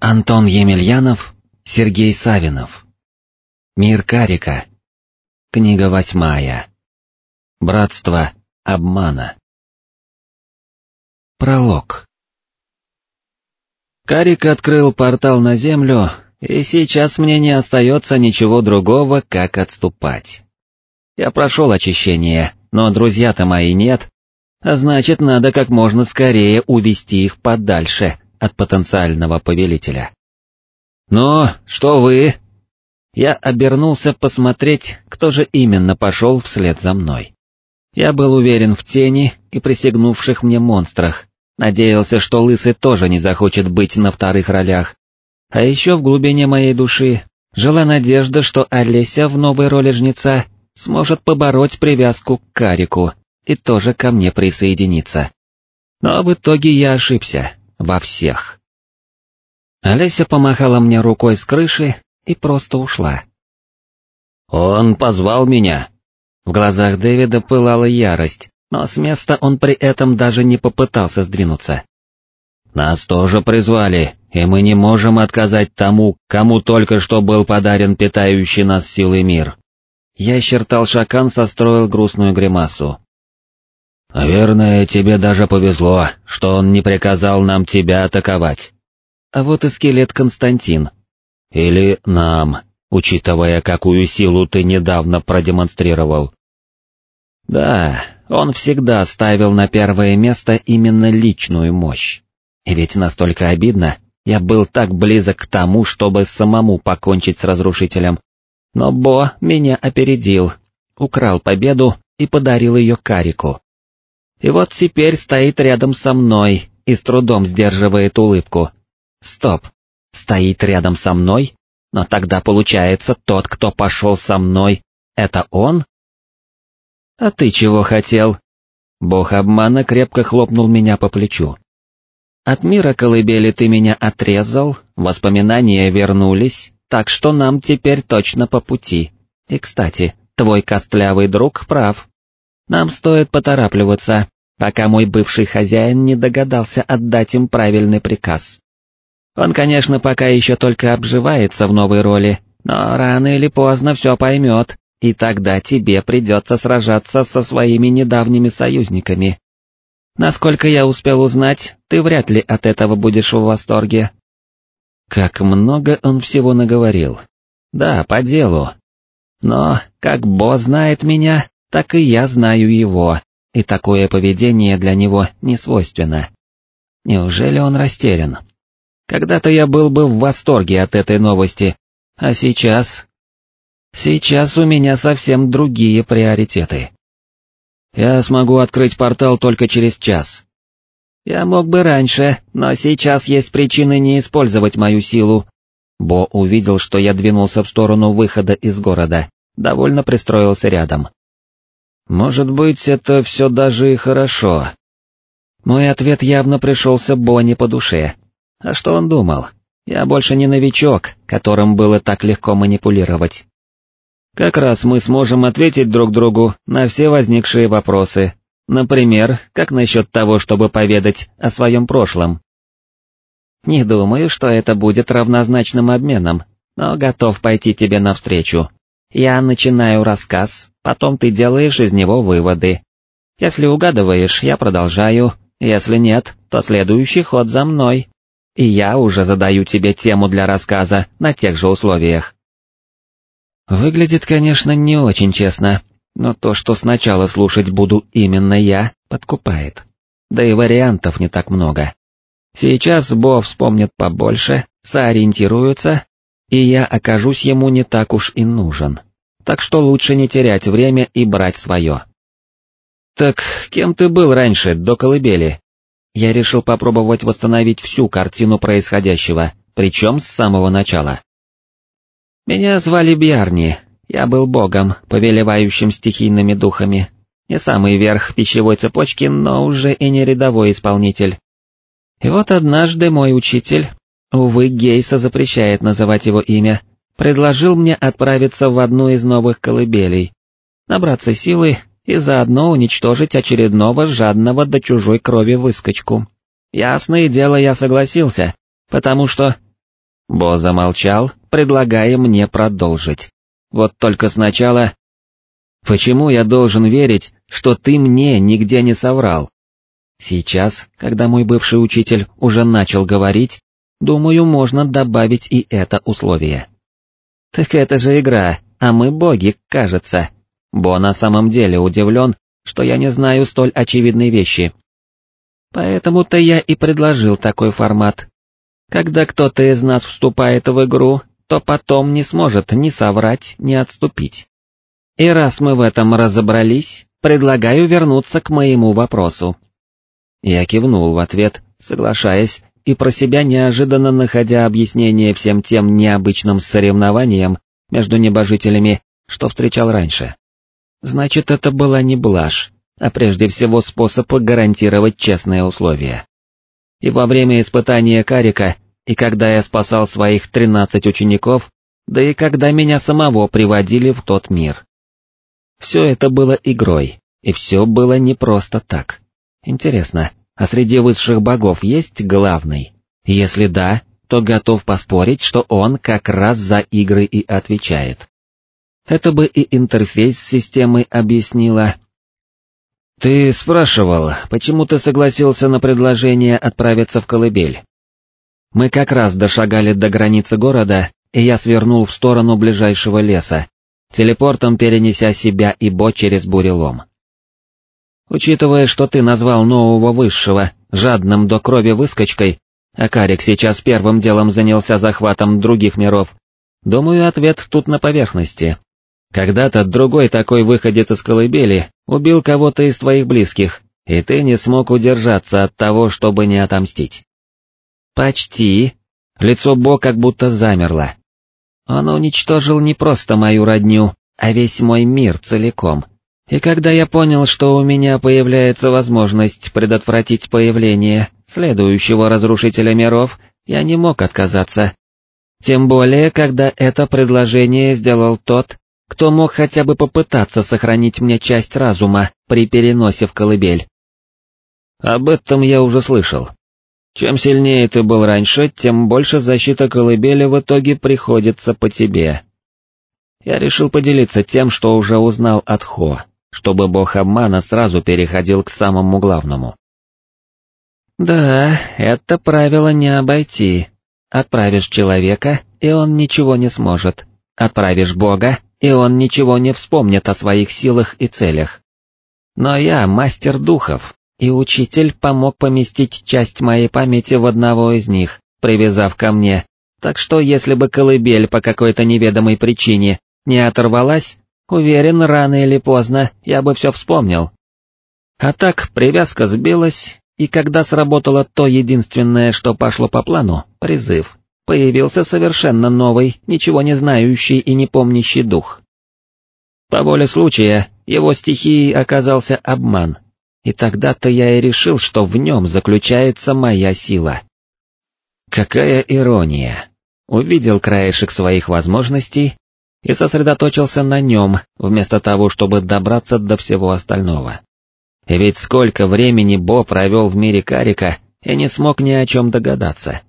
Антон Емельянов, Сергей Савинов. Мир Карика. Книга восьмая. Братство обмана. Пролог. Карик открыл портал на землю, и сейчас мне не остается ничего другого, как отступать. Я прошел очищение, но друзья-то мои нет, а значит, надо как можно скорее увести их подальше от потенциального повелителя. «Ну, что вы?» Я обернулся посмотреть, кто же именно пошел вслед за мной. Я был уверен в тени и присягнувших мне монстрах, надеялся, что Лысый тоже не захочет быть на вторых ролях. А еще в глубине моей души жила надежда, что Олеся в новой роли жнеца сможет побороть привязку к Карику и тоже ко мне присоединиться. Но в итоге я ошибся во всех. Олеся помахала мне рукой с крыши и просто ушла. «Он позвал меня!» В глазах Дэвида пылала ярость, но с места он при этом даже не попытался сдвинуться. «Нас тоже призвали, и мы не можем отказать тому, кому только что был подарен питающий нас силой мир». Ящер Талшакан состроил грустную гримасу. «Наверное, тебе даже повезло, что он не приказал нам тебя атаковать. А вот и скелет Константин. Или нам, учитывая, какую силу ты недавно продемонстрировал». Да, он всегда ставил на первое место именно личную мощь. И ведь настолько обидно, я был так близок к тому, чтобы самому покончить с разрушителем. Но Бо меня опередил, украл победу и подарил ее Карику. И вот теперь стоит рядом со мной и с трудом сдерживает улыбку. Стоп, стоит рядом со мной? Но тогда получается, тот, кто пошел со мной, это он? А ты чего хотел? Бог обмана крепко хлопнул меня по плечу. От мира колыбели ты меня отрезал, воспоминания вернулись, так что нам теперь точно по пути. И, кстати, твой костлявый друг прав. Нам стоит поторапливаться, пока мой бывший хозяин не догадался отдать им правильный приказ. Он, конечно, пока еще только обживается в новой роли, но рано или поздно все поймет, и тогда тебе придется сражаться со своими недавними союзниками. Насколько я успел узнать, ты вряд ли от этого будешь в восторге. Как много он всего наговорил. Да, по делу. Но, как Бо знает меня, так и я знаю его, и такое поведение для него не свойственно. Неужели он растерян? Когда-то я был бы в восторге от этой новости, а сейчас... Сейчас у меня совсем другие приоритеты. Я смогу открыть портал только через час. Я мог бы раньше, но сейчас есть причины не использовать мою силу. Бо увидел, что я двинулся в сторону выхода из города, довольно пристроился рядом. Может быть, это все даже и хорошо. Мой ответ явно пришелся Бонни по душе. А что он думал? Я больше не новичок, которым было так легко манипулировать. Как раз мы сможем ответить друг другу на все возникшие вопросы. Например, как насчет того, чтобы поведать о своем прошлом? Не думаю, что это будет равнозначным обменом, но готов пойти тебе навстречу. Я начинаю рассказ, потом ты делаешь из него выводы. Если угадываешь, я продолжаю, если нет, то следующий ход за мной. И я уже задаю тебе тему для рассказа на тех же условиях. Выглядит, конечно, не очень честно, но то, что сначала слушать буду именно я, подкупает. Да и вариантов не так много. Сейчас Бо вспомнит побольше, соориентируется и я окажусь ему не так уж и нужен. Так что лучше не терять время и брать свое. «Так кем ты был раньше, до колыбели?» Я решил попробовать восстановить всю картину происходящего, причем с самого начала. Меня звали Бьярни, я был богом, повелевающим стихийными духами. Не самый верх пищевой цепочки, но уже и не рядовой исполнитель. И вот однажды мой учитель, увы, Гейса запрещает называть его имя, предложил мне отправиться в одну из новых колыбелей, набраться силы и заодно уничтожить очередного жадного до чужой крови выскочку. Ясное дело, я согласился, потому что... Бо замолчал, предлагая мне продолжить. Вот только сначала... Почему я должен верить, что ты мне нигде не соврал? Сейчас, когда мой бывший учитель уже начал говорить, думаю, можно добавить и это условие. Так это же игра, а мы боги, кажется. Бо на самом деле удивлен, что я не знаю столь очевидной вещи. Поэтому-то я и предложил такой формат. Когда кто-то из нас вступает в игру, то потом не сможет ни соврать, ни отступить. И раз мы в этом разобрались, предлагаю вернуться к моему вопросу. Я кивнул в ответ, соглашаясь, и про себя неожиданно находя объяснение всем тем необычным соревнованиям между небожителями, что встречал раньше. Значит, это была не блажь, а прежде всего способ гарантировать честные условия. И во время испытания Карика, и когда я спасал своих тринадцать учеников, да и когда меня самого приводили в тот мир. Все это было игрой, и все было не просто так. Интересно, а среди высших богов есть главный? Если да, то готов поспорить, что он как раз за игры и отвечает. Это бы и интерфейс системы объяснила. «Ты спрашивал, почему ты согласился на предложение отправиться в колыбель?» Мы как раз дошагали до границы города, и я свернул в сторону ближайшего леса, телепортом перенеся себя и Бо через бурелом. Учитывая, что ты назвал нового высшего жадным до крови выскочкой, а Карик сейчас первым делом занялся захватом других миров, думаю, ответ тут на поверхности. Когда-то другой такой выходец из колыбели убил кого-то из твоих близких, и ты не смог удержаться от того, чтобы не отомстить. Почти. Лицо Бо как будто замерло. Он уничтожил не просто мою родню, а весь мой мир целиком. И когда я понял, что у меня появляется возможность предотвратить появление следующего разрушителя миров, я не мог отказаться. Тем более, когда это предложение сделал тот, кто мог хотя бы попытаться сохранить мне часть разума при переносе в колыбель. Об этом я уже слышал. Чем сильнее ты был раньше, тем больше защита колыбели в итоге приходится по тебе. Я решил поделиться тем, что уже узнал от Хо, чтобы бог обмана сразу переходил к самому главному. Да, это правило не обойти. Отправишь человека, и он ничего не сможет. Отправишь бога, и он ничего не вспомнит о своих силах и целях. Но я мастер духов, и учитель помог поместить часть моей памяти в одного из них, привязав ко мне, так что если бы колыбель по какой-то неведомой причине не оторвалась, уверен, рано или поздно я бы все вспомнил. А так привязка сбилась, и когда сработало то единственное, что пошло по плану, призыв, появился совершенно новый, ничего не знающий и не помнящий дух. По воле случая, его стихией оказался обман, и тогда-то я и решил, что в нем заключается моя сила. Какая ирония! Увидел краешек своих возможностей и сосредоточился на нем, вместо того, чтобы добраться до всего остального. Ведь сколько времени Бо провел в мире Карика и не смог ни о чем догадаться.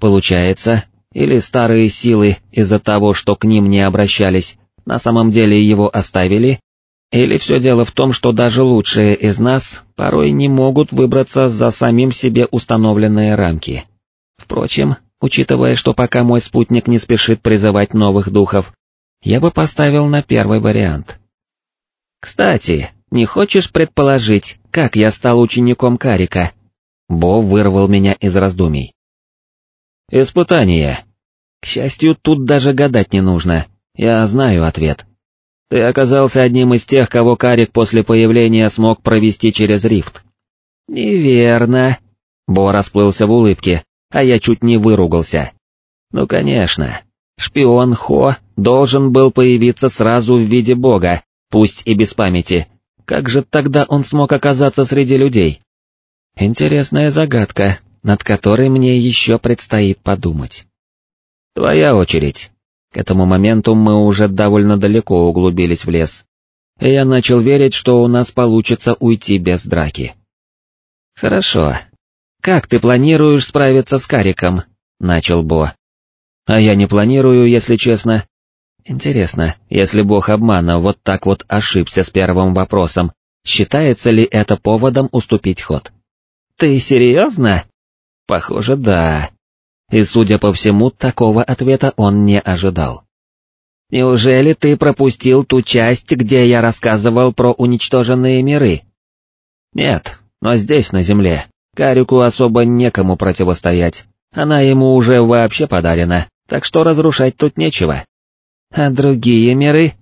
Получается, или старые силы из-за того, что к ним не обращались, на самом деле его оставили, или все дело в том, что даже лучшие из нас порой не могут выбраться за самим себе установленные рамки. Впрочем, учитывая, что пока мой спутник не спешит призывать новых духов, я бы поставил на первый вариант. Кстати, не хочешь предположить, как я стал учеником Карика? Бо вырвал меня из раздумий. Испытание. К счастью, тут даже гадать не нужно, я знаю ответ. Ты оказался одним из тех, кого Карик после появления смог провести через рифт. Неверно. Бо расплылся в улыбке, а я чуть не выругался. Ну конечно, шпион Хо должен был появиться сразу в виде бога, пусть и без памяти. Как же тогда он смог оказаться среди людей? Интересная загадка, над которой мне еще предстоит подумать. Твоя очередь. К этому моменту мы уже довольно далеко углубились в лес, и я начал верить, что у нас получится уйти без драки. Хорошо. Как ты планируешь справиться с Кариком? Начал Бо. А я не планирую, если честно. Интересно, если бог обмана вот так вот ошибся с первым вопросом, считается ли это поводом уступить ход? Ты серьезно? Похоже, да. И, судя по всему, такого ответа он не ожидал. Неужели ты пропустил ту часть, где я рассказывал про уничтоженные миры? Нет, но здесь, на Земле, Карику особо некому противостоять, она ему уже вообще подарена, так что разрушать тут нечего. А другие миры?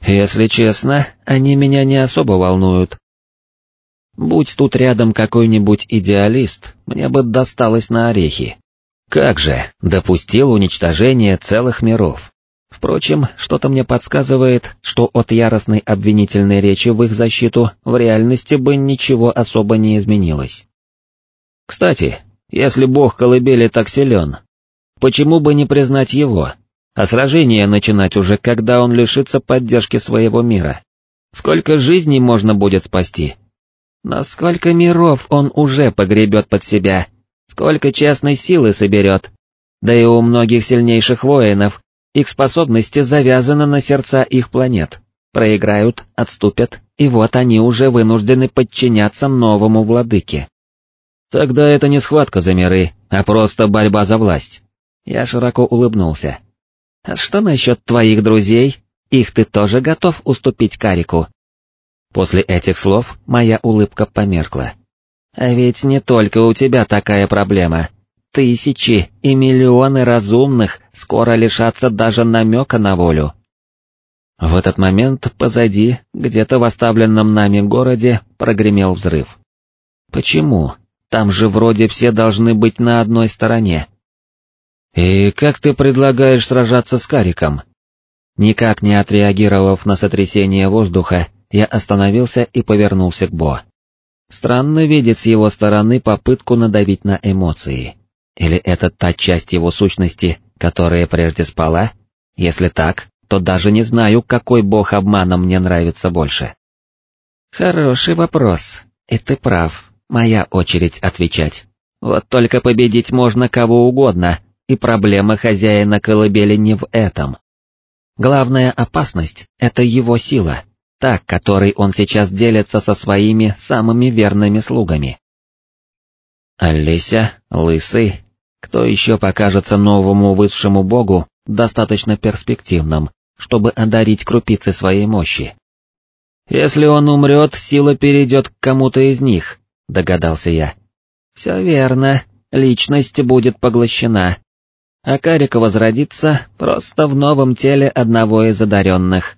Если честно, они меня не особо волнуют. Будь тут рядом какой-нибудь идеалист, мне бы досталось на орехи. Как же, допустил уничтожение целых миров. Впрочем, что-то мне подсказывает, что от яростной обвинительной речи в их защиту в реальности бы ничего особо не изменилось. Кстати, если бог колыбели так силен, почему бы не признать его, а сражение начинать уже, когда он лишится поддержки своего мира? Сколько жизней можно будет спасти? Но сколько миров он уже погребет под себя, сколько частной силы соберет? Да и у многих сильнейших воинов их способности завязаны на сердца их планет. Проиграют, отступят, и вот они уже вынуждены подчиняться новому владыке. Тогда это не схватка за миры, а просто борьба за власть. Я широко улыбнулся. А что насчет твоих друзей? Их ты тоже готов уступить Карику? После этих слов моя улыбка померкла. А ведь не только у тебя такая проблема. Тысячи и миллионы разумных скоро лишатся даже намека на волю. В этот момент позади, где-то в оставленном нами городе, прогремел взрыв. Почему? Там же вроде все должны быть на одной стороне. И как ты предлагаешь сражаться с Кариком? Никак не отреагировав на сотрясение воздуха, я остановился и повернулся к Бо. Странно видеть с его стороны попытку надавить на эмоции. Или это та часть его сущности, которая прежде спала? Если так, то даже не знаю, какой бог обмана мне нравится больше. Хороший вопрос, и ты прав. Моя очередь отвечать. Вот только победить можно кого угодно, и проблема хозяина колыбели не в этом. Главная опасность — это его сила, та, которой он сейчас делится со своими самыми верными слугами. Олеся, Лысый, кто еще покажется новому высшему богу достаточно перспективным, чтобы одарить крупицы своей мощи. Если он умрет, сила перейдет к кому-то из них, — догадался я. «Все верно, личность будет поглощена, а Карика возродится просто в новом теле одного из одаренных».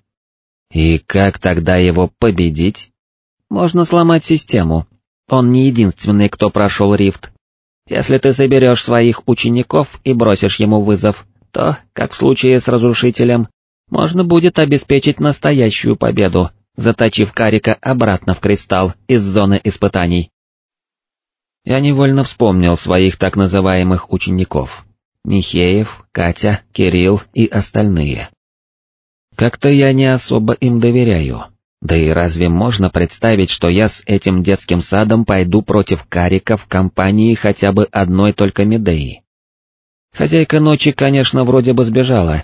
«И как тогда его победить?» «Можно сломать систему. Он не единственный, кто прошел рифт. Если ты соберешь своих учеников и бросишь ему вызов, то, как в случае с разрушителем, можно будет обеспечить настоящую победу, заточив Карика обратно в кристалл из зоны испытаний. Я невольно вспомнил своих так называемых учеников. Михеев, Катя, Кирилл и остальные. Как-то я не особо им доверяю. Да и разве можно представить, что я с этим детским садом пойду против Карика в компании хотя бы одной только Медеи? Хозяйка ночи, конечно, вроде бы сбежала,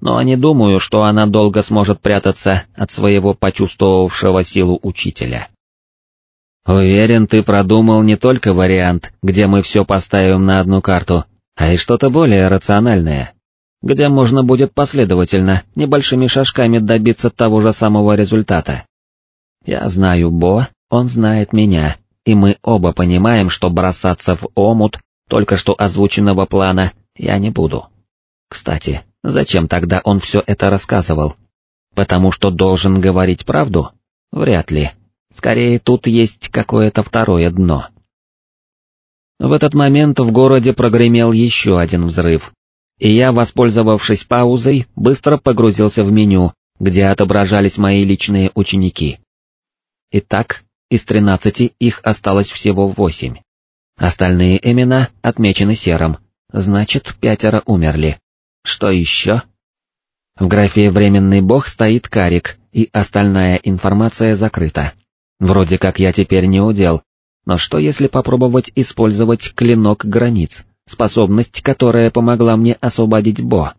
но не думаю, что она долго сможет прятаться от своего почувствовавшего силу учителя. Уверен, ты продумал не только вариант, где мы все поставим на одну карту, а и что-то более рациональное, где можно будет последовательно, небольшими шажками добиться того же самого результата. Я знаю Бо, он знает меня, и мы оба понимаем, что бросаться в омут только что озвученного плана я не буду. Кстати, зачем тогда он все это рассказывал? Потому что должен говорить правду? Вряд ли. Скорее, тут есть какое-то второе дно. В этот момент в городе прогремел еще один взрыв, и я, воспользовавшись паузой, быстро погрузился в меню, где отображались мои личные ученики. Итак, из тринадцати их осталось всего восемь. Остальные имена отмечены серым, значит, пятеро умерли. Что еще? В графе «Временный бог» стоит карик, и остальная информация закрыта. Вроде как я теперь не удел, но что если попробовать использовать клинок границ, способность, которая помогла мне освободить Бо.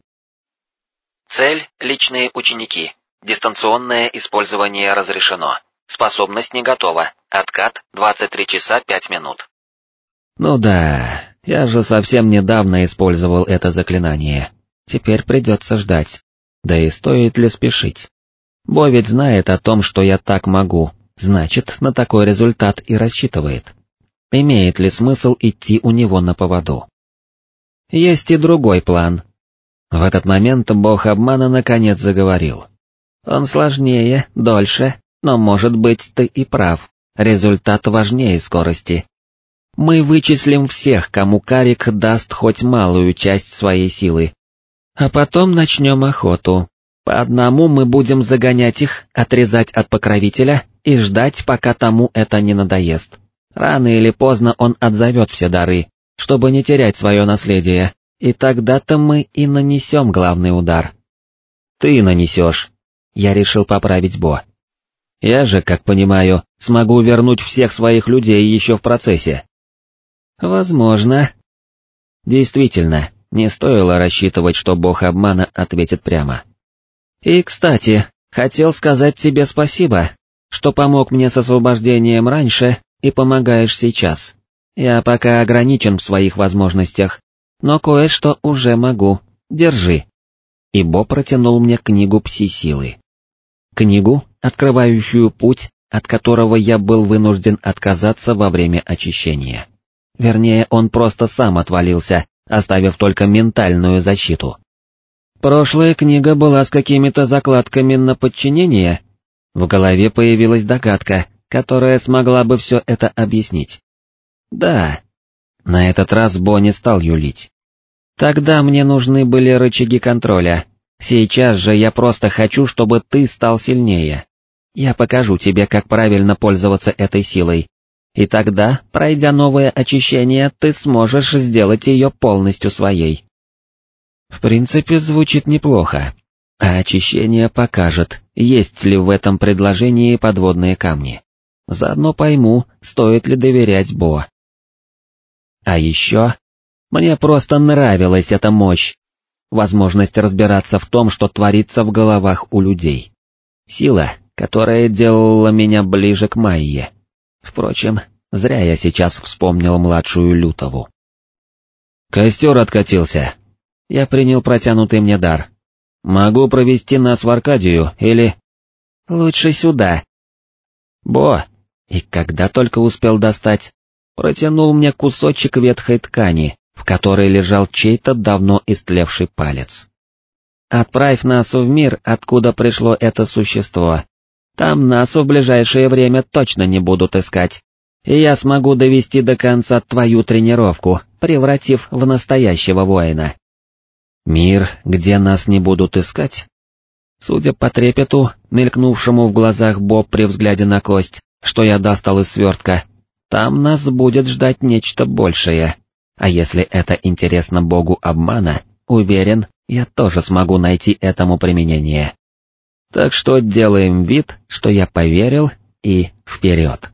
Цель — личные ученики. Дистанционное использование разрешено. Способность не готова. Откат 23 часа 5 минут. Ну да, я же совсем недавно использовал это заклинание. Теперь придется ждать. Да и стоит ли спешить? Бо ведь знает о том, что я так могу, значит, на такой результат и рассчитывает. Имеет ли смысл идти у него на поводу? Есть и другой план. В этот момент бог обмана наконец заговорил. Он сложнее, дольше, но может быть ты и прав, результат важнее скорости. Мы вычислим всех, кому Карик даст хоть малую часть своей силы. А потом начнем охоту. По одному мы будем загонять их, отрезать от покровителя и ждать, пока тому это не надоест. Рано или поздно он отзовет все дары, чтобы не терять свое наследие, и тогда-то мы и нанесем главный удар. Ты нанесешь. Я решил поправить Бо. Я же, как понимаю, смогу вернуть всех своих людей еще в процессе. Возможно. Действительно, не стоило рассчитывать, что бог обмана ответит прямо. И, кстати, хотел сказать тебе спасибо, что помог мне с освобождением раньше и помогаешь сейчас. Я пока ограничен в своих возможностях, но кое-что уже могу, держи. И Бо протянул мне книгу пси-силы. Книгу, открывающую путь, от которого я был вынужден отказаться во время очищения. Вернее, он просто сам отвалился, оставив только ментальную защиту. Прошлая книга была с какими-то закладками на подчинение. В голове появилась догадка, которая смогла бы все это объяснить. Да. На этот раз Бо не стал юлить. Тогда мне нужны были рычаги контроля. Сейчас же я просто хочу, чтобы ты стал сильнее. Я покажу тебе, как правильно пользоваться этой силой. И тогда, пройдя новое очищение, ты сможешь сделать ее полностью своей. В принципе, звучит неплохо. А очищение покажет, есть ли в этом предложении подводные камни. Заодно пойму, стоит ли доверять Бо. А еще... Мне просто нравилась эта мощь. Возможность разбираться в том, что творится в головах у людей. Сила, которая делала меня ближе к Майе. Впрочем, зря я сейчас вспомнил младшую Лютову. Костер откатился. Я принял протянутый мне дар. Могу провести нас в Аркадию или... Лучше сюда. Бо, и когда только успел достать, протянул мне кусочек ветхой ткани, в которой лежал чей-то давно истлевший палец. «Отправь нас в мир, откуда пришло это существо. Там нас в ближайшее время точно не будут искать, и я смогу довести до конца твою тренировку, превратив в настоящего воина». «Мир, где нас не будут искать?» Судя по трепету, мелькнувшему в глазах Боб при взгляде на кость, что я достал из свертка, там нас будет ждать нечто большее. А если это интересно богу обмана, уверен, я тоже смогу найти этому применение. Так что делаем вид, что я поверил и вперед.